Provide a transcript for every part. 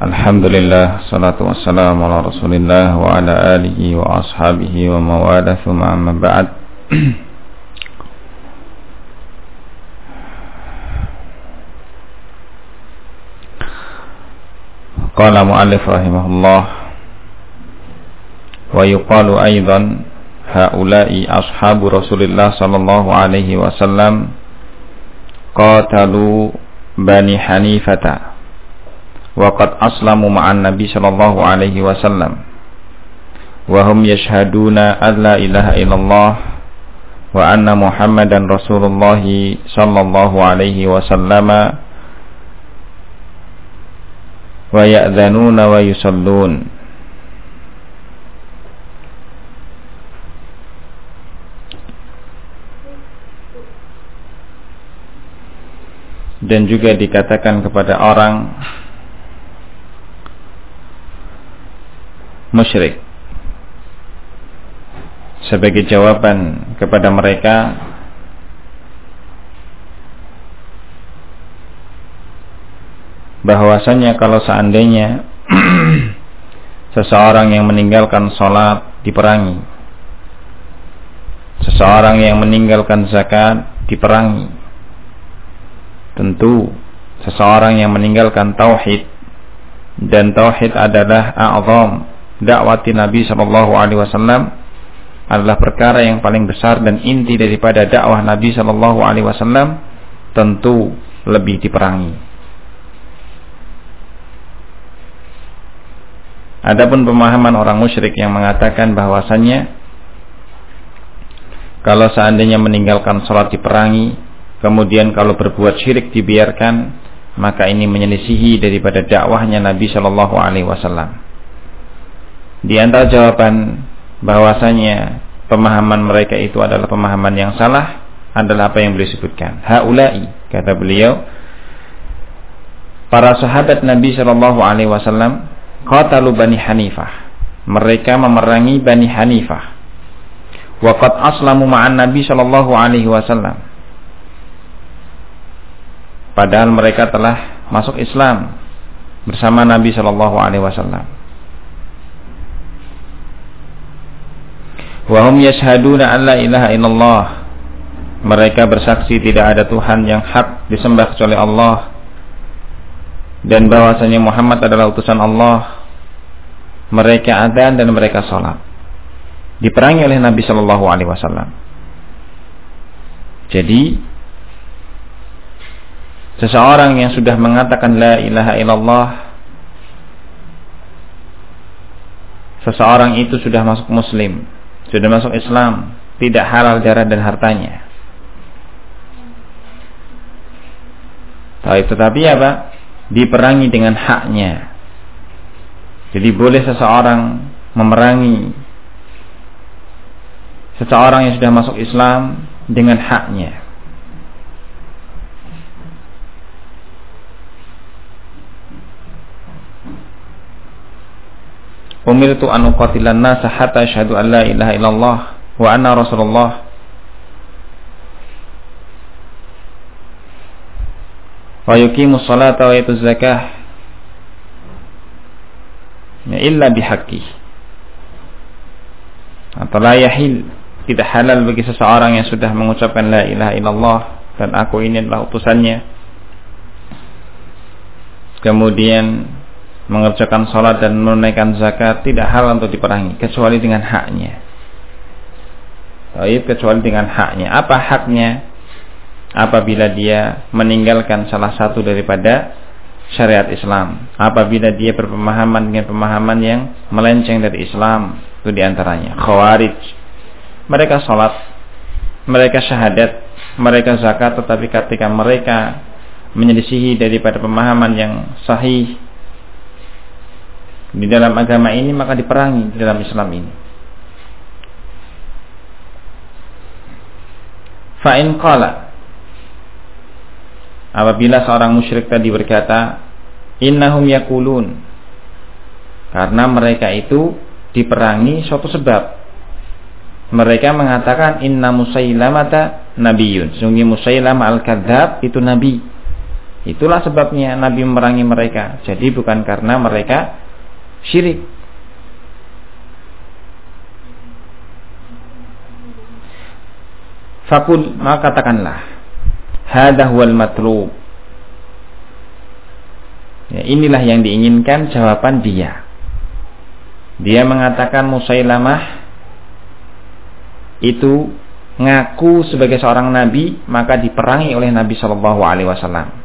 Alhamdulillah salatu wassalamu ala Rasulillah wa ala alihi wa ashabihi wa mawala thumma amma ba'd. Qala mu'allif rahimahullah wa yuqalu aidan haula'i ashabu Rasulillah sallallahu alaihi wasallam qatalu bani Hanifata وقد أسلموا مع النبي صلى الله عليه وسلم وهم يشهدون أن لا إله إلا الله وأن محمدا رسول الله صلى الله عليه وسلم ويأذنون ويصلون dan juga dikatakan kepada orang musyrik. Sebagai jawaban kepada mereka bahwasanya kalau seandainya seseorang yang meninggalkan sholat diperangi seseorang yang meninggalkan zakat diperangi tentu seseorang yang meninggalkan tauhid dan tauhid adalah a'zam dakwati Nabi Shallallahu Alaihi Wasallam adalah perkara yang paling besar dan inti daripada dakwah Nabi Shallallahu Alaihi Wasallam tentu lebih diperangi. Adapun pemahaman orang musyrik yang mengatakan bahwasannya kalau seandainya meninggalkan sholat diperangi, kemudian kalau berbuat syirik dibiarkan, maka ini menyelisihi daripada dakwahnya Nabi Shallallahu Alaihi Wasallam. Di antara jawaban bahwasanya pemahaman mereka itu adalah pemahaman yang salah adalah apa yang beliau sebutkan. Haulai kata beliau para sahabat Nabi Shallallahu Alaihi Wasallam qatalu bani Hanifah. Mereka memerangi bani Hanifah. Waqat aslamu ma'an Nabi Shallallahu Alaihi Wasallam. Padahal mereka telah masuk Islam bersama Nabi Shallallahu Alaihi Wasallam. Wahum yashhaduna an la ilaha illallah. Mereka bersaksi tidak ada Tuhan yang hak disembah kecuali Allah dan bahwasanya Muhammad adalah utusan Allah. Mereka adzan dan mereka salat. Diperangi oleh Nabi Shallallahu alaihi wasallam. Jadi seseorang yang sudah mengatakan la ilaha illallah seseorang itu sudah masuk muslim sudah masuk Islam, tidak halal darah dan hartanya. Tapi tetapi apa? Diperangi dengan haknya. Jadi boleh seseorang memerangi seseorang yang sudah masuk Islam dengan haknya. Umirtu an uqatilan nasa hatta asyhadu an la ilaha illallah wa anna rasulullah. Wa yuqimu salata wa yatu zakah ya illa bihaqqi atau la yahil tidak halal bagi seseorang yang sudah mengucapkan la ilaha illallah dan aku ini adalah utusannya. Kemudian mengerjakan sholat dan menunaikan zakat tidak hal untuk diperangi kecuali dengan haknya. Taib kecuali dengan haknya. Apa haknya? Apabila dia meninggalkan salah satu daripada syariat Islam. Apabila dia berpemahaman dengan pemahaman yang melenceng dari Islam. Itu di antaranya. Khawarij. Mereka sholat. Mereka syahadat. Mereka zakat. Tetapi ketika mereka menyelisihi daripada pemahaman yang sahih di dalam agama ini maka diperangi di dalam Islam ini. Fa'in qala. Apabila seorang musyrik tadi berkata Innahum yakulun. Karena mereka itu diperangi suatu sebab. Mereka mengatakan Inna musailamata nabiyun. Sungguh musailam al-kadhab itu nabi. Itulah sebabnya Nabi memerangi mereka. Jadi bukan karena mereka syirik. Fakul maka katakanlah Hadah wal matlub. Ya, Inilah yang diinginkan jawaban dia. Dia mengatakan Musailamah Itu ngaku sebagai seorang nabi Maka diperangi oleh Nabi Shallallahu Alaihi Wasallam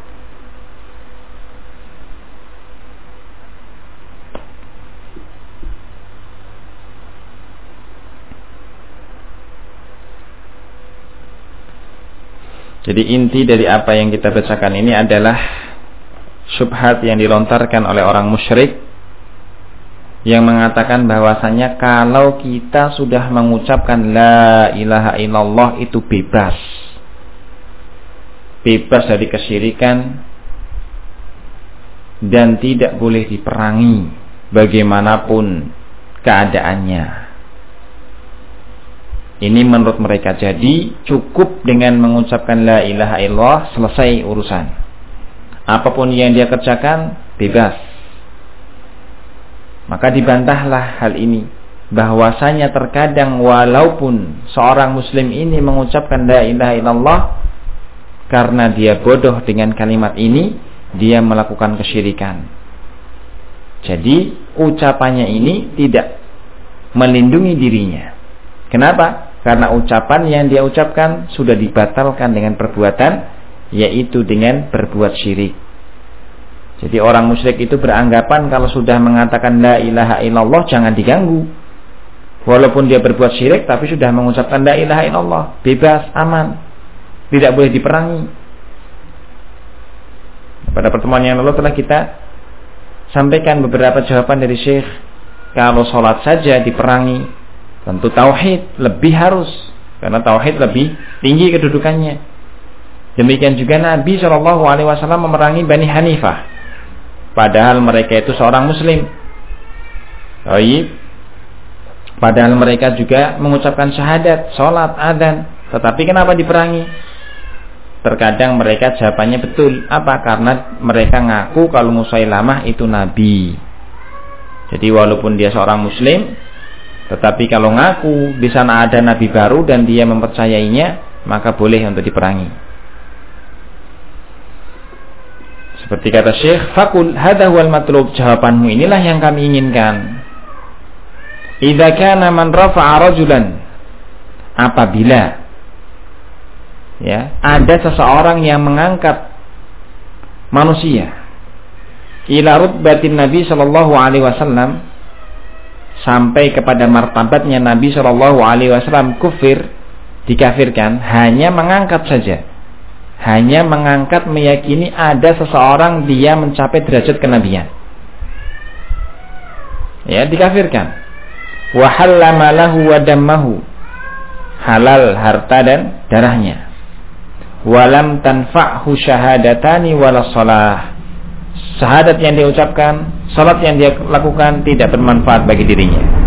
Jadi inti dari apa yang kita bacakan ini adalah syubhat yang dilontarkan oleh orang musyrik yang mengatakan bahwasanya kalau kita sudah mengucapkan la ilaha illallah itu bebas. Bebas dari kesyirikan dan tidak boleh diperangi bagaimanapun keadaannya. Ini menurut mereka jadi cukup dengan mengucapkan la ilaha illallah selesai urusan. Apa pun yang dia kerjakan bebas. Maka dibantahlah hal ini bahwasanya terkadang walaupun seorang muslim ini mengucapkan la ilaha illallah karena dia bodoh dengan kalimat ini dia melakukan kesyirikan. Jadi ucapannya ini tidak melindungi dirinya. Kenapa? Karena ucapan yang dia ucapkan sudah dibatalkan dengan perbuatan yaitu dengan berbuat syirik. Jadi orang musyrik itu beranggapan kalau sudah mengatakan la ilaha illallah jangan diganggu. Walaupun dia berbuat syirik tapi sudah mengucapkan la ilaha illallah, bebas, aman. Tidak boleh diperangi. Pada pertemuan yang lalu telah kita sampaikan beberapa jawaban dari Syekh. Kalau sholat saja diperangi, Tentu tauhid lebih harus karena tauhid lebih tinggi kedudukannya. Demikian juga Nabi Shallallahu Alaihi Wasallam memerangi Bani Hanifah, padahal mereka itu seorang Muslim. Baik. Padahal mereka juga mengucapkan syahadat, sholat, adan. Tetapi kenapa diperangi? Terkadang mereka jawabannya betul. Apa? Karena mereka ngaku kalau Musailamah itu Nabi. Jadi walaupun dia seorang Muslim, tetapi kalau ngaku di sana ada nabi baru dan dia mempercayainya, maka boleh untuk diperangi. Seperti kata Syekh, fakul hadha wal matlub jawabanmu inilah yang kami inginkan. Idza kana man rafa'a rajulan apabila ya, ada seseorang yang mengangkat manusia ila rutbatin Nabi sallallahu alaihi wasallam sampai kepada martabatnya Nabi Shallallahu Alaihi Wasallam kufir dikafirkan hanya mengangkat saja. Hanya mengangkat meyakini ada seseorang dia mencapai derajat kenabian. Ya dikafirkan. Wahallama lahu wadammahu halal harta dan darahnya. Walam tanfa'hu syahadatani wala salah syahadat yang dia ucapkan, salat yang dia lakukan tidak bermanfaat bagi dirinya.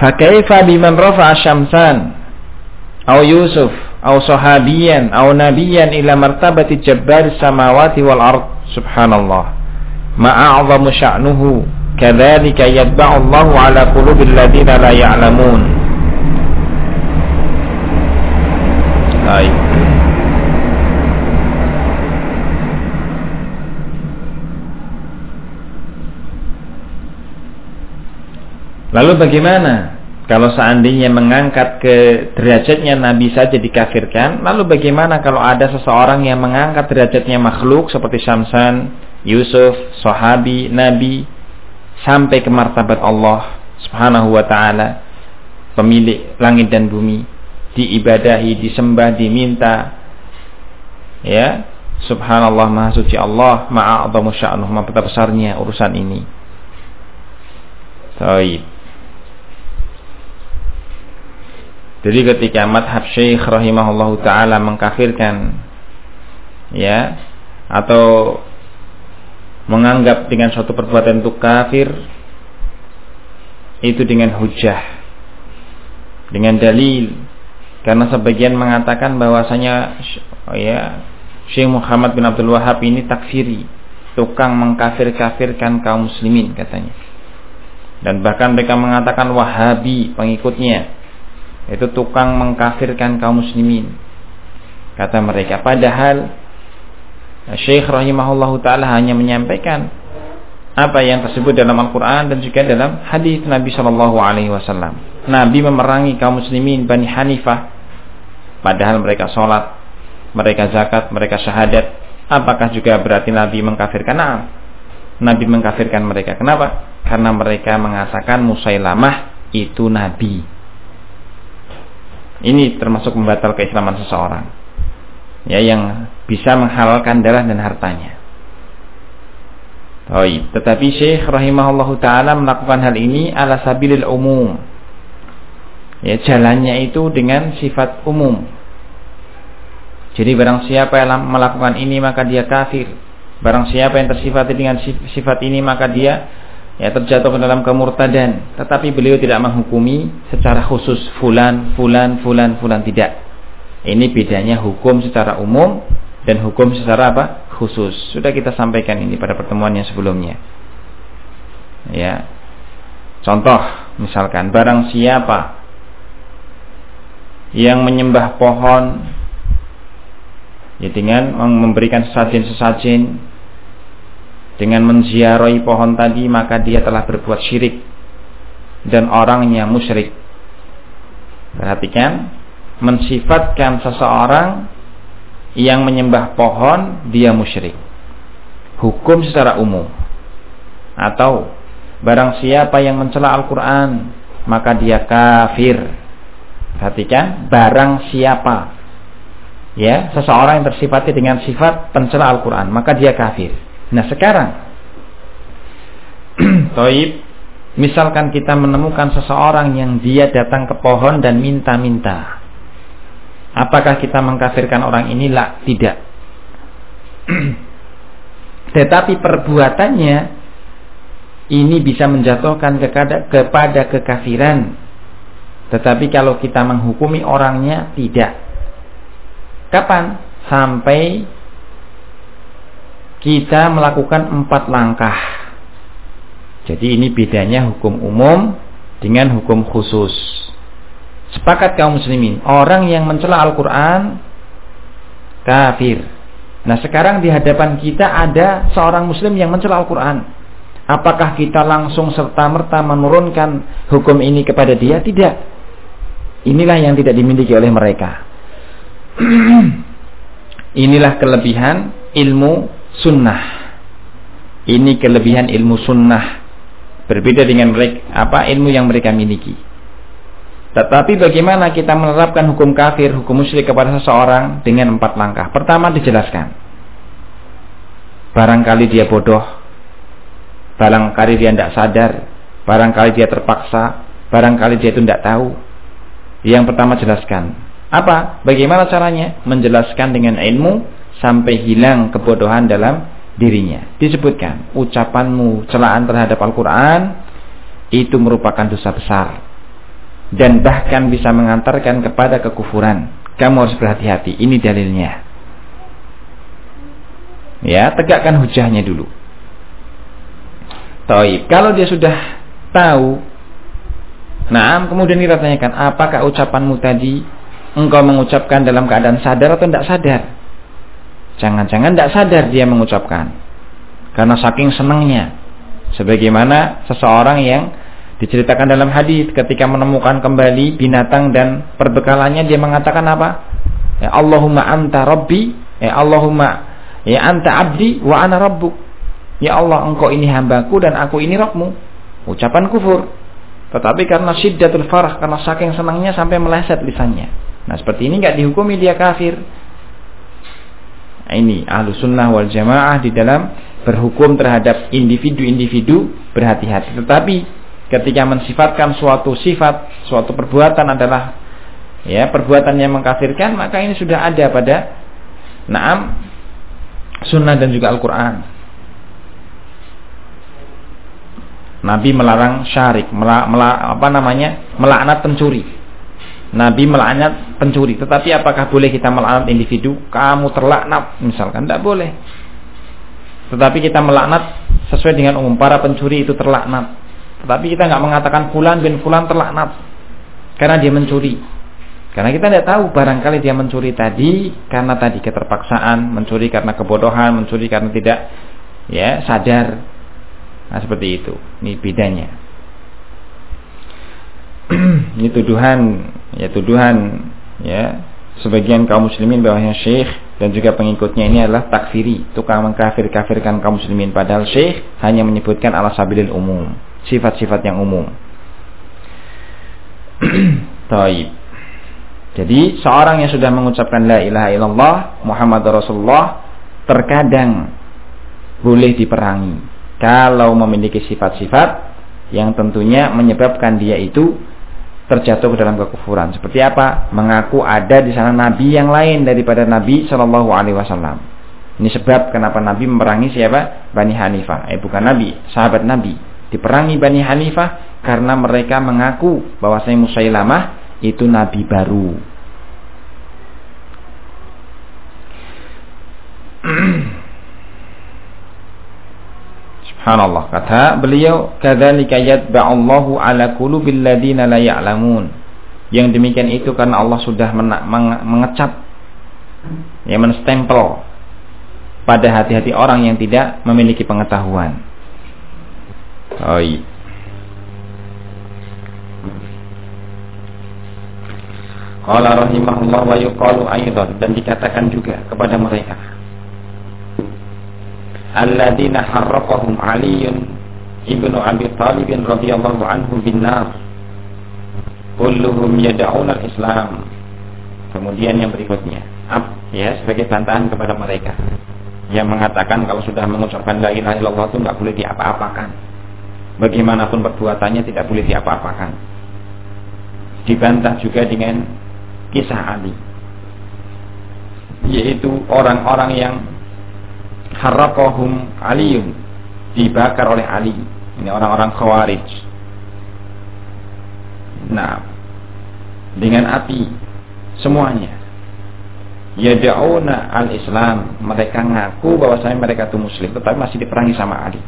Fakaifa biman rafa'a syamsan Au Yusuf Au sahabiyan Au nabiyan ila martabati jabbar samawati wal ard. Subhanallah. Ma'a'zamu sya'nuhu Kadzalika yatba'u Allahu 'ala qulubil ladzina la ya'lamun. Baik. Lalu bagaimana kalau seandainya mengangkat ke derajatnya Nabi saja dikafirkan, lalu bagaimana kalau ada seseorang yang mengangkat derajatnya makhluk seperti Samson, Yusuf, Sahabi, Nabi, sampai ke martabat Allah Subhanahu wa taala pemilik langit dan bumi diibadahi, disembah, diminta ya. Subhanallah maha suci Allah ma'a'adhamu sya'nuh maha besarnya urusan ini. Taib. Jadi ketika madhab syekh rahimahullahu ta'ala mengkafirkan ya atau menganggap dengan suatu perbuatan itu kafir itu dengan hujah dengan dalil. Karena sebagian mengatakan bahwasanya oh ya Syekh Muhammad bin Abdul Wahab ini takfiri tukang mengkafir-kafirkan kaum muslimin katanya. Dan bahkan mereka mengatakan Wahabi pengikutnya itu tukang mengkafirkan kaum muslimin kata mereka. Padahal Syekh rahimahullahu taala hanya menyampaikan apa yang tersebut dalam Al-Qur'an dan juga dalam hadis Nabi Shallallahu alaihi wasallam. Nabi memerangi kaum muslimin Bani Hanifah padahal mereka sholat, mereka zakat, mereka syahadat. Apakah juga berarti Nabi mengkafirkan? Nah, Nabi mengkafirkan mereka. Kenapa? Karena mereka mengatakan Musailamah itu Nabi. Ini termasuk membatal keislaman seseorang ya yang bisa menghalalkan darah dan hartanya. Baik, tetapi Syekh rahimahullahu taala melakukan hal ini ala sabilil umum. Ya, jalannya itu dengan sifat umum. Jadi barang siapa yang melakukan ini maka dia kafir. Barang siapa yang tersifati dengan sifat ini maka dia ya terjatuh ke dalam kemurtadan. Tetapi beliau tidak menghukumi secara khusus fulan, fulan, fulan, fulan tidak. Ini bedanya hukum secara umum dan hukum secara apa? khusus. Sudah kita sampaikan ini pada pertemuan yang sebelumnya. Ya. Contoh misalkan barang siapa yang menyembah pohon ya dengan memberikan sesajen-sesajen dengan menziarahi pohon tadi maka dia telah berbuat syirik dan orangnya musyrik. Perhatikan mensifatkan seseorang yang menyembah pohon dia musyrik. Hukum secara umum. Atau barang siapa yang mencela Al-Qur'an maka dia kafir. Perhatikan barang siapa ya seseorang yang tersifati dengan sifat pencela Al-Qur'an maka dia kafir. Nah, sekarang Toib Misalkan kita menemukan seseorang yang dia datang ke pohon dan minta-minta Apakah kita mengkafirkan orang ini? Lah, tidak. Tetapi perbuatannya ini bisa menjatuhkan kepada, kepada kekafiran. Tetapi kalau kita menghukumi orangnya tidak. Kapan? Sampai kita melakukan empat langkah. Jadi ini bedanya hukum umum dengan hukum khusus. Sepakat kaum muslimin, orang yang mencela Al-Quran kafir. Nah sekarang di hadapan kita ada seorang muslim yang mencela Al-Quran. Apakah kita langsung serta-merta menurunkan hukum ini kepada dia? Tidak. Inilah yang tidak dimiliki oleh mereka. Inilah kelebihan ilmu sunnah. Ini kelebihan ilmu sunnah. Berbeda dengan mereka, apa ilmu yang mereka miliki. Tetapi bagaimana kita menerapkan hukum kafir, hukum musyrik kepada seseorang dengan empat langkah. Pertama dijelaskan. Barangkali dia bodoh, barangkali dia tidak sadar, barangkali dia terpaksa, barangkali dia itu tidak tahu. Yang pertama jelaskan. Apa? Bagaimana caranya? Menjelaskan dengan ilmu sampai hilang kebodohan dalam dirinya. Disebutkan, ucapanmu celaan terhadap Al-Quran itu merupakan dosa besar dan bahkan bisa mengantarkan kepada kekufuran. Kamu harus berhati-hati. Ini dalilnya. Ya, tegakkan hujahnya dulu. Taib. Kalau dia sudah tahu, nah kemudian kita tanyakan, apakah ucapanmu tadi engkau mengucapkan dalam keadaan sadar atau tidak sadar? Jangan-jangan tidak sadar dia mengucapkan. Karena saking senangnya. Sebagaimana seseorang yang Diceritakan dalam hadis ketika menemukan kembali binatang dan perbekalannya dia mengatakan apa? Ya Allahumma anta rabbi, ya Allahumma ya anta abdi wa ana rabbuk. Ya Allah, engkau ini hambaku dan aku ini Rabbmu. Ucapan kufur. Tetapi karena syiddatul farah, karena saking senangnya sampai meleset lisannya. Nah, seperti ini nggak dihukumi dia kafir. Nah, ini ahlu sunnah wal jamaah di dalam berhukum terhadap individu-individu berhati-hati. Tetapi ketika mensifatkan suatu sifat, suatu perbuatan adalah ya perbuatan yang mengkafirkan, maka ini sudah ada pada Naam sunnah dan juga Al-Quran. Nabi melarang syarik, mela, mela, apa namanya? melaknat pencuri. Nabi melaknat pencuri. Tetapi apakah boleh kita melaknat individu? Kamu terlaknat, misalkan tidak boleh. Tetapi kita melaknat sesuai dengan umum para pencuri itu terlaknat. Tetapi kita nggak mengatakan fulan bin fulan terlaknat karena dia mencuri. Karena kita tidak tahu barangkali dia mencuri tadi karena tadi keterpaksaan, mencuri karena kebodohan, mencuri karena tidak ya sadar. Nah seperti itu. Ini bedanya. ini tuduhan ya tuduhan ya sebagian kaum muslimin bahwasanya syekh dan juga pengikutnya ini adalah takfiri, tukang mengkafir-kafirkan kaum muslimin padahal syekh hanya menyebutkan ala sabilil umum, sifat-sifat yang umum. Taib. Jadi seorang yang sudah mengucapkan la ilaha illallah Muhammad Rasulullah terkadang boleh diperangi kalau memiliki sifat-sifat yang tentunya menyebabkan dia itu terjatuh ke dalam kekufuran. Seperti apa? Mengaku ada di sana nabi yang lain daripada Nabi Shallallahu Alaihi Wasallam. Ini sebab kenapa Nabi memerangi siapa? Bani Hanifah. Eh bukan Nabi, sahabat Nabi. Diperangi Bani Hanifah karena mereka mengaku bahwa saya Musailamah itu nabi baru. Subhanallah kata beliau kadzalika yatba'allahu ala qulubil ladina la ya'lamun. Yang demikian itu karena Allah sudah mengecap ya menstempel pada hati-hati orang yang tidak memiliki pengetahuan. Iya. Qala rahimahullah wa yuqalu aidan dan dikatakan juga kepada mereka. Alladzina harraqahum Aliun ibnu Abi Talib radhiyallahu anhu bin nar kulluhum yad'una al-islam. Kemudian yang berikutnya. Up, ya sebagai bantahan kepada mereka. Yang mengatakan kalau sudah mengucapkan la ilaha illallah itu nggak boleh diapa-apakan bagaimanapun perbuatannya tidak boleh diapa-apakan. Dibantah juga dengan kisah Ali. Yaitu orang-orang yang harakohum Aliun dibakar oleh Ali. Ini orang-orang khawarij. Nah dengan api semuanya. Yada'una al-islam. Mereka ngaku bahwasanya mereka itu muslim tetapi masih diperangi sama Ali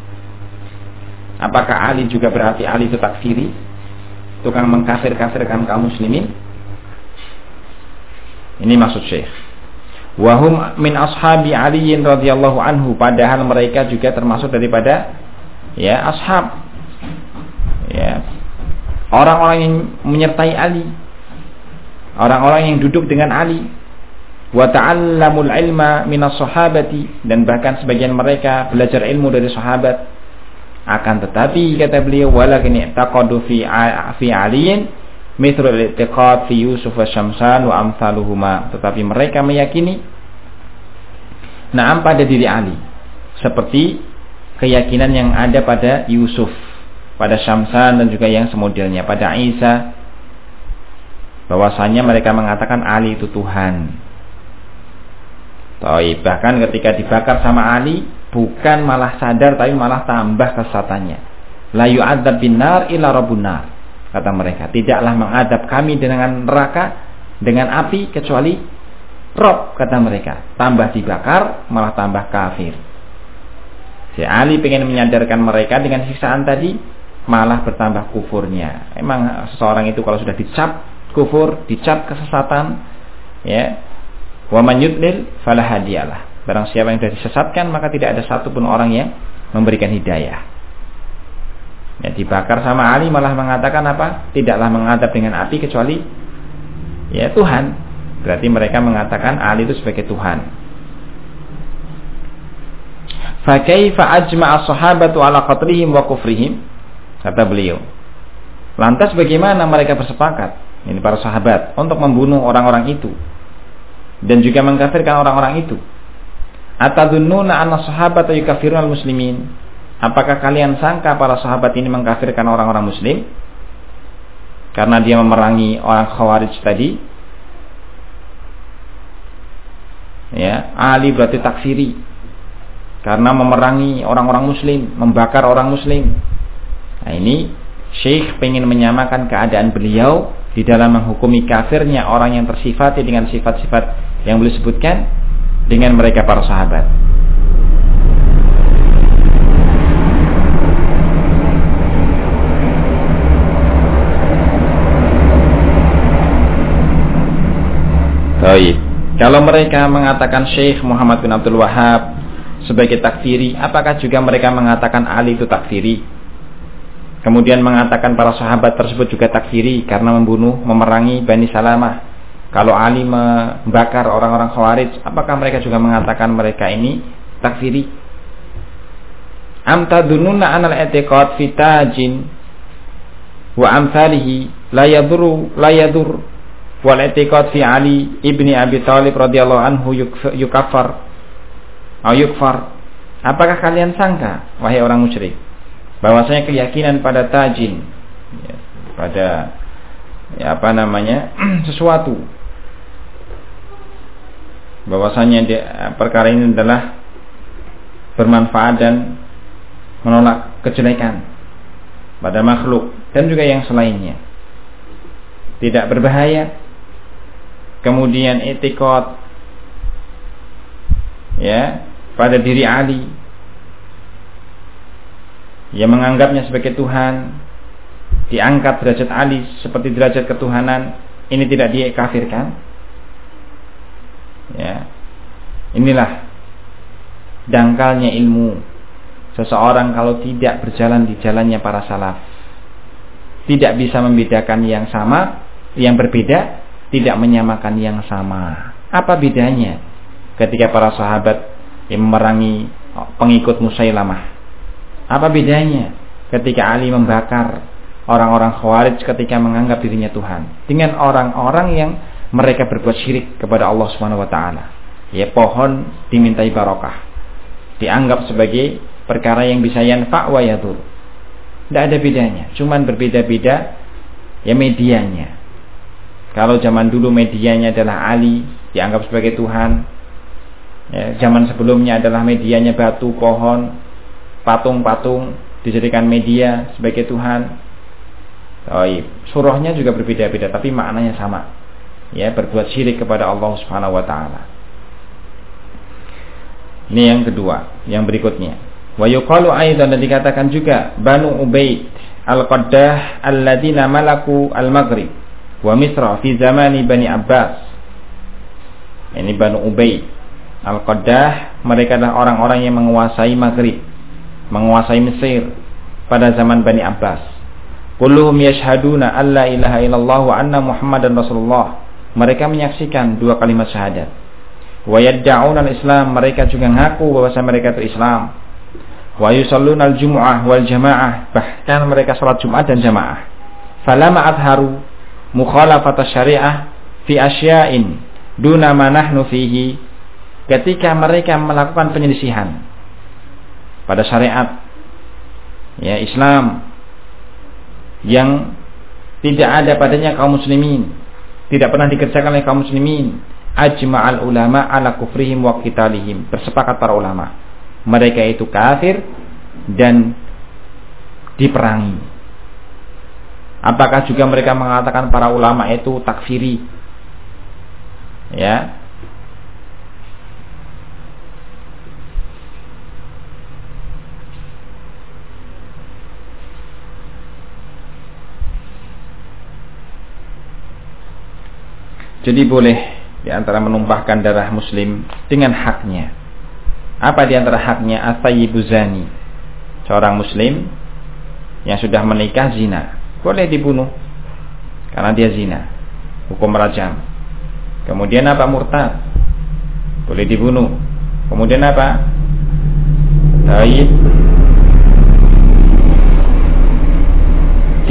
apakah Ali juga berarti Ali itu takfiri tukang mengkafir-kafirkan kaum muslimin? Ini maksud Syekh. Wahum min ashabi Ali radhiyallahu anhu. Padahal mereka juga termasuk daripada ya ashab. Ya. Orang-orang yang menyertai Ali. Orang-orang yang duduk dengan Ali. Wa ta'allamul ilma minas sahabati dan bahkan sebagian mereka belajar ilmu dari sahabat akan tetapi kata beliau walakin taqadu fi fi aliyin mithrul i'tiqad fi Yusuf wa Syamsan wa amsaluhuma. Tetapi mereka meyakini na'am pada diri Ali. Seperti keyakinan yang ada pada Yusuf pada Syamsan dan juga yang semodelnya pada Isa. Bahwasanya mereka mengatakan Ali itu Tuhan. Taib. bahkan ketika dibakar sama Ali bukan malah sadar tapi malah tambah kesatannya la yu'adzab binar illa rabbun nar kata mereka. Tidaklah mengadab kami dengan neraka dengan api kecuali Rob kata mereka. Tambah dibakar malah tambah kafir. Si Ali pengen menyadarkan mereka dengan siksaan tadi malah bertambah kufurnya. Emang seseorang itu kalau sudah dicap kufur dicap kesesatan ya wa man yudlil fala hadiyalah barang siapa yang sudah disesatkan maka tidak ada satupun orang yang memberikan hidayah. Ya, dibakar sama Ali malah mengatakan apa? Tidaklah menghadap dengan api kecuali ya Tuhan. Berarti mereka mengatakan Ali itu sebagai Tuhan. Fakaifa ajma'a sahabatu ala qatlihim wa kufrihim? Kata beliau lantas bagaimana mereka bersepakat ini para sahabat untuk membunuh orang-orang itu? Dan juga mengkafirkan orang-orang itu atadunnuna anna sahabat yukafirun al-muslimin Apakah kalian sangka para sahabat ini mengkafirkan orang-orang muslim? Karena dia memerangi orang khawarij tadi. Ya, Ali berarti takfiri. Karena memerangi orang-orang muslim, membakar orang muslim. Nah ini Syekh pengen menyamakan keadaan beliau di dalam menghukumi kafirnya orang yang tersifati dengan sifat-sifat yang beliau sebutkan dengan mereka para sahabat. Baik. Kalau mereka mengatakan Syekh Muhammad bin Abdul Wahab sebagai takfiri, apakah juga mereka mengatakan Ali itu takfiri? Kemudian mengatakan para sahabat tersebut juga takfiri karena membunuh, memerangi Bani Salamah. Kalau Ali membakar orang-orang Khawarij, apakah mereka juga mengatakan mereka ini takfiri? Am tadununa anal i'tiqad fitajin wa amsalihi la yaduru la yadur. Wal i'tiqad fi Ali ibni Abi Thalib radhiyallahu anhu yukafar atau yukfar. Apakah kalian sangka wahai orang musyrik bahwasanya keyakinan pada tajin ya, pada ya apa namanya sesuatu bahwasanya perkara ini adalah bermanfaat dan menolak kejelekan pada makhluk dan juga yang selainnya. Tidak berbahaya. Kemudian etikot ya pada diri Ali. Yang menganggapnya sebagai Tuhan. Diangkat derajat Ali seperti derajat ketuhanan. Ini tidak dikafirkan ya inilah dangkalnya ilmu seseorang kalau tidak berjalan di jalannya para salaf tidak bisa membedakan yang sama yang berbeda tidak menyamakan yang sama. Apa bedanya ketika para sahabat yang memerangi pengikut Musailamah? Apa bedanya ketika Ali membakar orang-orang Khawarij ketika menganggap dirinya Tuhan dengan orang-orang yang mereka berbuat syirik kepada Allah Subhanahu wa taala. Ya pohon dimintai barokah. Dianggap sebagai perkara yang bisa yanfa wa yadur. Tidak ada bedanya, cuman berbeda-beda ya medianya. Kalau zaman dulu medianya adalah Ali, dianggap sebagai Tuhan. Ya, zaman sebelumnya adalah medianya batu, pohon, patung-patung dijadikan media sebagai Tuhan. Oh, surahnya juga berbeda-beda, tapi maknanya sama. Ya, berbuat syirik kepada Allah Subhanahu wa taala. Ini yang kedua, yang berikutnya. Wa yuqalu aidan dan dikatakan juga Banu Ubaid al-Qaddah alladziina malaku al-Maghrib wa Misra fi zamani Bani Abbas. Ini Banu Ubay. Al-Qaddah mereka adalah orang-orang yang menguasai Maghrib, menguasai Mesir pada zaman Bani Abbas. Kulluhum yashhaduna alla ilaha illallah wa anna Muhammadan Rasulullah. Mereka menyaksikan dua kalimat syahadat. Wa yadda'una al-Islam, mereka juga ngaku bahwa mereka itu Islam. Wa yusalluna al-jum'ah wal jamaah, bahkan mereka salat Jumat dan jamaah. Falama adharu mukhalafat syariah fi asya'in duna ma nahnu fihi ketika mereka melakukan penyelisihan pada syariat ya Islam yang tidak ada padanya kaum muslimin tidak pernah dikerjakan oleh kaum muslimin ajma'al ulama ala kufrihim wa qitalihim bersepakat para ulama mereka itu kafir dan diperangi Apakah juga mereka mengatakan para ulama itu takfiri? Ya. Jadi boleh di antara menumpahkan darah muslim dengan haknya. Apa di antara haknya? Asayibuzani? Seorang muslim yang sudah menikah zina. Boleh dibunuh karena dia zina. Hukum rajam. Kemudian apa? Murtad. Boleh dibunuh. Kemudian apa? Taib.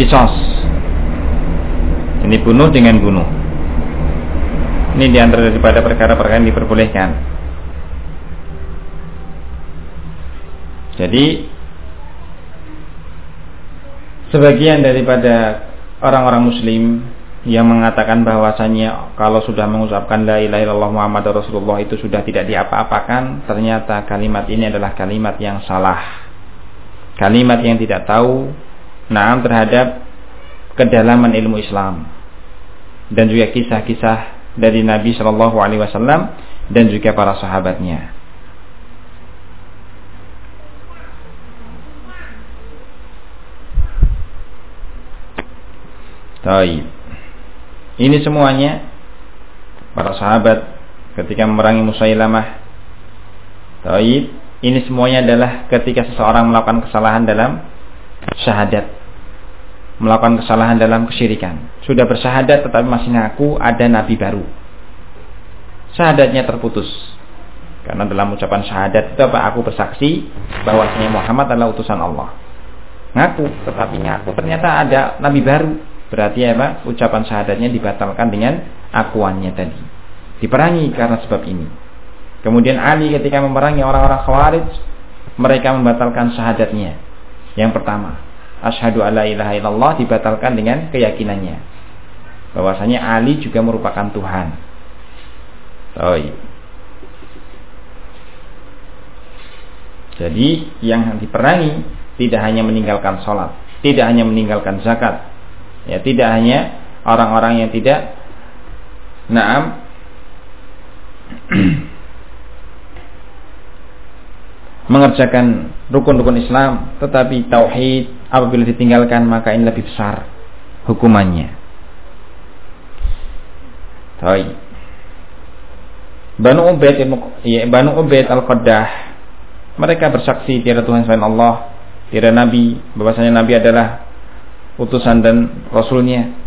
Kisos. Ini bunuh dengan bunuh ini di antara daripada perkara-perkara yang diperbolehkan. Jadi sebagian daripada orang-orang muslim yang mengatakan bahwasanya kalau sudah mengucapkan la ilaha illallah Muhammad Rasulullah itu sudah tidak diapa-apakan ternyata kalimat ini adalah kalimat yang salah. Kalimat yang tidak tahu nah terhadap kedalaman ilmu Islam. Dan juga kisah-kisah dari Nabi Shallallahu Alaihi Wasallam dan juga para sahabatnya. Taib. Ini semuanya para sahabat ketika memerangi Musailamah. Taib. Ini semuanya adalah ketika seseorang melakukan kesalahan dalam syahadat. Melakukan kesalahan dalam kesyirikan. Sudah bersyahadat tetapi masih ngaku ada nabi baru. Syahadatnya terputus. Karena dalam ucapan syahadat itu apa? Aku bersaksi bahwasanya Muhammad adalah utusan Allah. Ngaku, tetapi ngaku ternyata ada nabi baru Berarti apa? Ucapan syahadatnya dibatalkan dengan akuannya tadi. Diperangi karena sebab ini. Kemudian Ali ketika memerangi orang-orang Khawarij, mereka membatalkan syahadatnya. Yang pertama, asyhadu alla ilaha illallah dibatalkan dengan keyakinannya bahwasanya Ali juga merupakan Tuhan. Oh, Jadi yang diperangi tidak hanya meninggalkan sholat, tidak hanya meninggalkan zakat, Ya, tidak hanya orang-orang yang tidak naam mengerjakan rukun-rukun Islam, tetapi tauhid apabila ditinggalkan maka ini lebih besar hukumannya. Baik. Banu Ubaid ya, Banu Ubaid Al-Qaddah mereka bersaksi tiada Tuhan selain Allah, tiada nabi, bahwasanya nabi adalah utusan dan rasulnya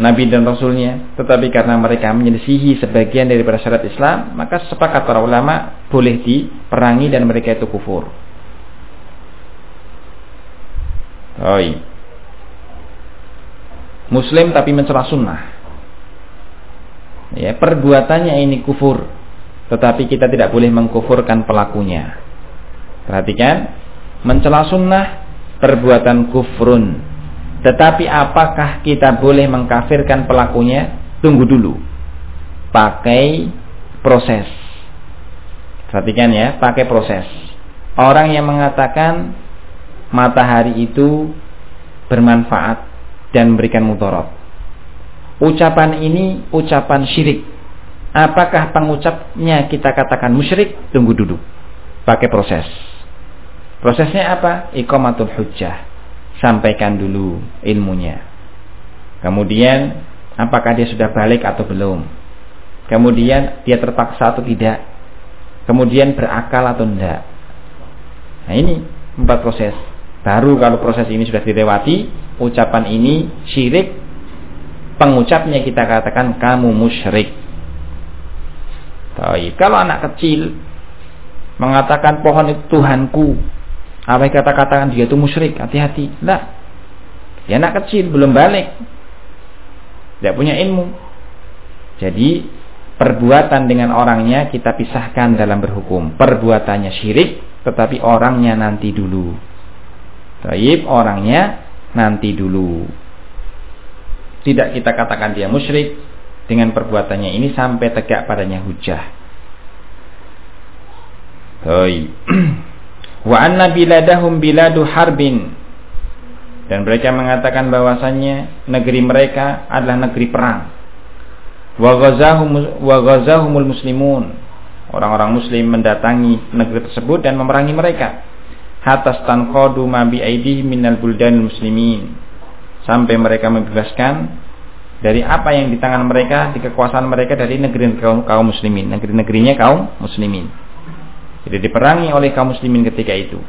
Nabi dan Rasulnya tetapi karena mereka menyelisihi sebagian daripada syarat Islam maka sepakat para ulama boleh diperangi dan mereka itu kufur Oi. Muslim tapi mencela sunnah ya perbuatannya ini kufur tetapi kita tidak boleh mengkufurkan pelakunya perhatikan mencela sunnah perbuatan kufrun. Tetapi apakah kita boleh mengkafirkan pelakunya? Tunggu dulu. Pakai proses. Perhatikan ya, pakai proses. Orang yang mengatakan matahari itu bermanfaat dan memberikan mudarat. Ucapan ini ucapan syirik. Apakah pengucapnya kita katakan musyrik? Tunggu dulu. Pakai proses. Prosesnya apa? Iqamatul hujjah. Sampaikan dulu ilmunya. Kemudian, apakah dia sudah balik atau belum? Kemudian, dia terpaksa atau tidak? Kemudian, berakal atau tidak? Nah ini, empat proses. Baru kalau proses ini sudah dilewati, ucapan ini syirik, pengucapnya kita katakan kamu musyrik. Kalau anak kecil mengatakan pohon itu Tuhanku, apa yang kata-katakan dia itu musyrik, hati-hati. Nah, dia anak kecil, belum balik. Tidak punya ilmu. Jadi, perbuatan dengan orangnya kita pisahkan dalam berhukum. Perbuatannya syirik, tetapi orangnya nanti dulu. Taib, orangnya nanti dulu. Tidak kita katakan dia musyrik dengan perbuatannya ini sampai tegak padanya hujah. Wa anna biladahum biladu harbin. Dan mereka mengatakan bahwasannya negeri mereka adalah negeri perang. Wa wa ghazahumul muslimun. Orang-orang muslim mendatangi negeri tersebut dan memerangi mereka hatta stanqadu ma bi minal buldan muslimin sampai mereka membebaskan dari apa yang di tangan mereka di kekuasaan mereka dari negeri kaum, kaum muslimin negeri-negerinya kaum muslimin jadi diperangi oleh kaum muslimin ketika itu.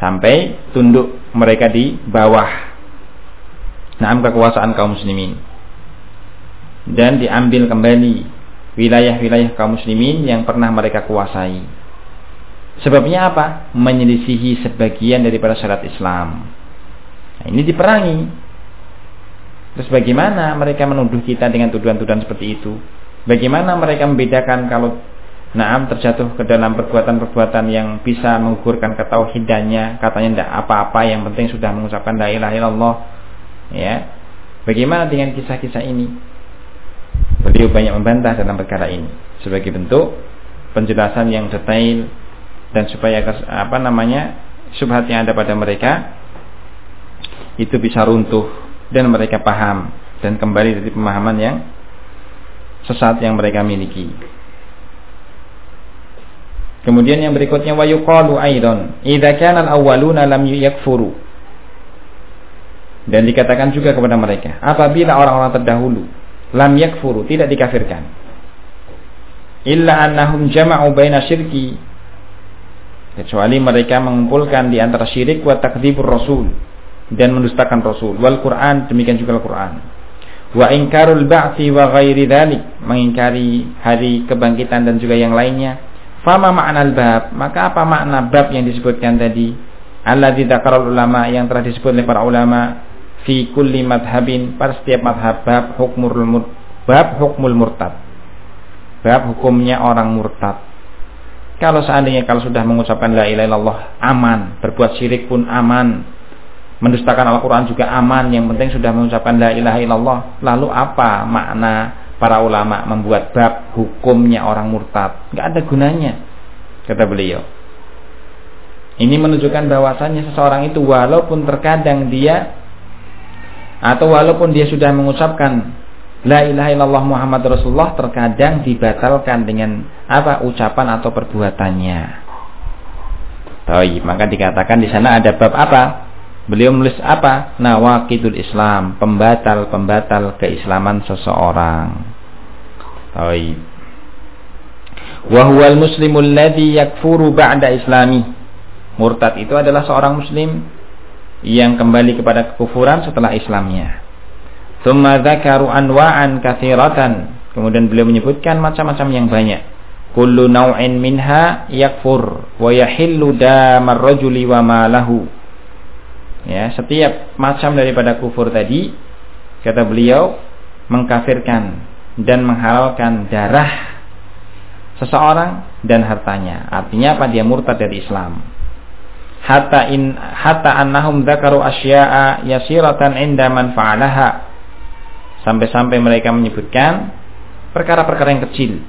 Sampai tunduk mereka di bawah naam kekuasaan kaum muslimin. Dan diambil kembali wilayah-wilayah kaum muslimin yang pernah mereka kuasai. Sebabnya apa? Menyelisihi sebagian daripada syarat Islam. Nah, ini diperangi. Terus bagaimana mereka menuduh kita dengan tuduhan-tuduhan seperti itu? Bagaimana mereka membedakan kalau Naam terjatuh ke dalam perbuatan-perbuatan yang bisa mengukurkan ketauhidannya, katanya tidak apa-apa, yang penting sudah mengucapkan la ilaha illallah. Ya. Bagaimana dengan kisah-kisah ini? Beliau banyak membantah dalam perkara ini sebagai bentuk penjelasan yang detail dan supaya apa namanya subhat yang ada pada mereka itu bisa runtuh dan mereka paham dan kembali dari pemahaman yang sesat yang mereka miliki. Kemudian yang berikutnya wa yuqalu aidan idza kana al-awwaluna lam yakfuru. Dan dikatakan juga kepada mereka, apabila orang-orang terdahulu lam yakfuru, tidak dikafirkan. Illa annahum jama'u baina syirki kecuali mereka mengumpulkan di antara syirik wa takdzibur rasul dan mendustakan rasul. Wal Quran demikian juga Al-Quran wa ingkarul ba'thi wa ghairi dhalik mengingkari hari kebangkitan dan juga yang lainnya. Fama makna bab maka apa makna bab yang disebutkan tadi? Allah dzakara ulama yang telah disebut oleh para ulama fi kulli madhabin pada setiap madhab bab hukmul bab hukmul murtad. Bab hukumnya orang murtad kalau seandainya kalau sudah mengucapkan la ilaha illallah aman, berbuat syirik pun aman, mendustakan Al-Quran juga aman, yang penting sudah mengucapkan la ilaha illallah. Lalu apa makna para ulama membuat bab hukumnya orang murtad? Gak ada gunanya, kata beliau. Ini menunjukkan bahwasannya seseorang itu walaupun terkadang dia atau walaupun dia sudah mengucapkan La ilaha illallah Muhammad Rasulullah terkadang dibatalkan dengan apa ucapan atau perbuatannya. Baik, maka dikatakan di sana ada bab apa? Beliau menulis apa? Nawakidul Islam, pembatal-pembatal keislaman seseorang. Baik. Wahwal muslimul ladhi yakfuru ba'da islami. Murtad itu adalah seorang muslim yang kembali kepada kekufuran setelah Islamnya. Dzakaru anwa'an. Kemudian beliau menyebutkan macam-macam yang banyak. Kullu naw'in minha yakfur wa yahillu damar rajuli wa malahu. Ya, setiap macam daripada kufur tadi kata beliau mengkafirkan dan menghalalkan darah seseorang dan hartanya. Artinya apa? Dia murtad dari Islam. Hatta in hatta annahum dzakaru asya'a yasiratan inda man fa'alaha sampai-sampai mereka menyebutkan perkara-perkara yang kecil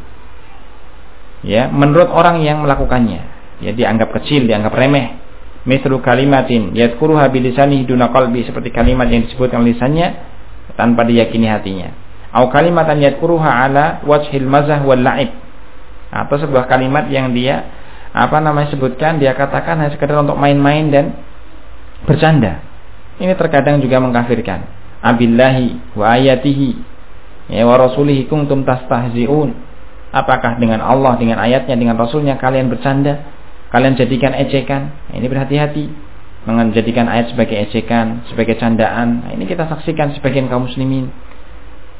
ya menurut orang yang melakukannya. Ya dianggap kecil dianggap remeh. Misru kalimatin yadkuruha bilisani duna qalbi seperti kalimat yang disebutkan lisannya tanpa diyakini hatinya. Au kalimatan yadkuruha ala wajhil mazah wal la'ib. Atau sebuah kalimat yang dia apa namanya sebutkan dia katakan hanya sekedar untuk main-main dan bercanda. Ini terkadang juga mengkafirkan. Abillahi wa ayatihi. Ya wa rasulihi kuntum tastahzi'un apakah dengan Allah dengan ayatnya dengan rasulnya kalian bercanda? Kalian jadikan ejekan? Nah, ini berhati-hati. Menjadikan ayat sebagai ejekan sebagai candaan. Nah, ini kita saksikan sebagian kaum muslimin.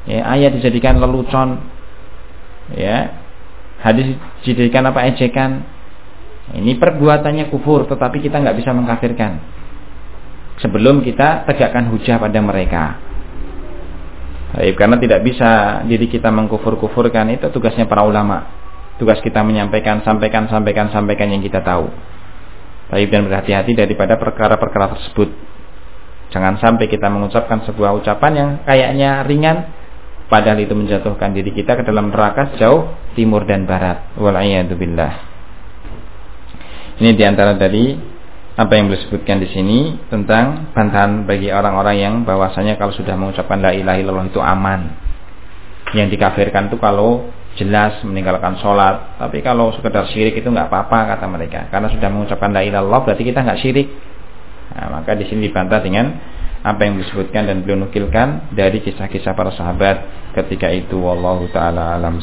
Ya ayat dijadikan lelucon. Ya hadis dijadikan apa ejekan? Ini perbuatannya kufur tetapi kita nggak bisa mengkafirkan. Sebelum kita tegakkan hujah pada mereka. Baik, karena tidak bisa diri kita mengkufur-kufurkan itu tugasnya para ulama. Tugas kita menyampaikan, sampaikan, sampaikan, sampaikan yang kita tahu. Baik dan berhati-hati daripada perkara-perkara tersebut. Jangan sampai kita mengucapkan sebuah ucapan yang kayaknya ringan, padahal itu menjatuhkan diri kita ke dalam neraka jauh timur dan barat. Wal'iyadu Ini di antara dari apa yang disebutkan di sini tentang bantahan bagi orang-orang yang bahwasanya kalau sudah mengucapkan la ilaha illallah itu aman. Yang dikafirkan itu kalau jelas meninggalkan sholat, tapi kalau sekedar syirik itu nggak apa-apa kata mereka, karena sudah mengucapkan la ilaha berarti kita nggak syirik. Nah, maka di sini dibantah dengan apa yang disebutkan dan beliau nukilkan dari kisah-kisah para sahabat ketika itu wallahu taala alam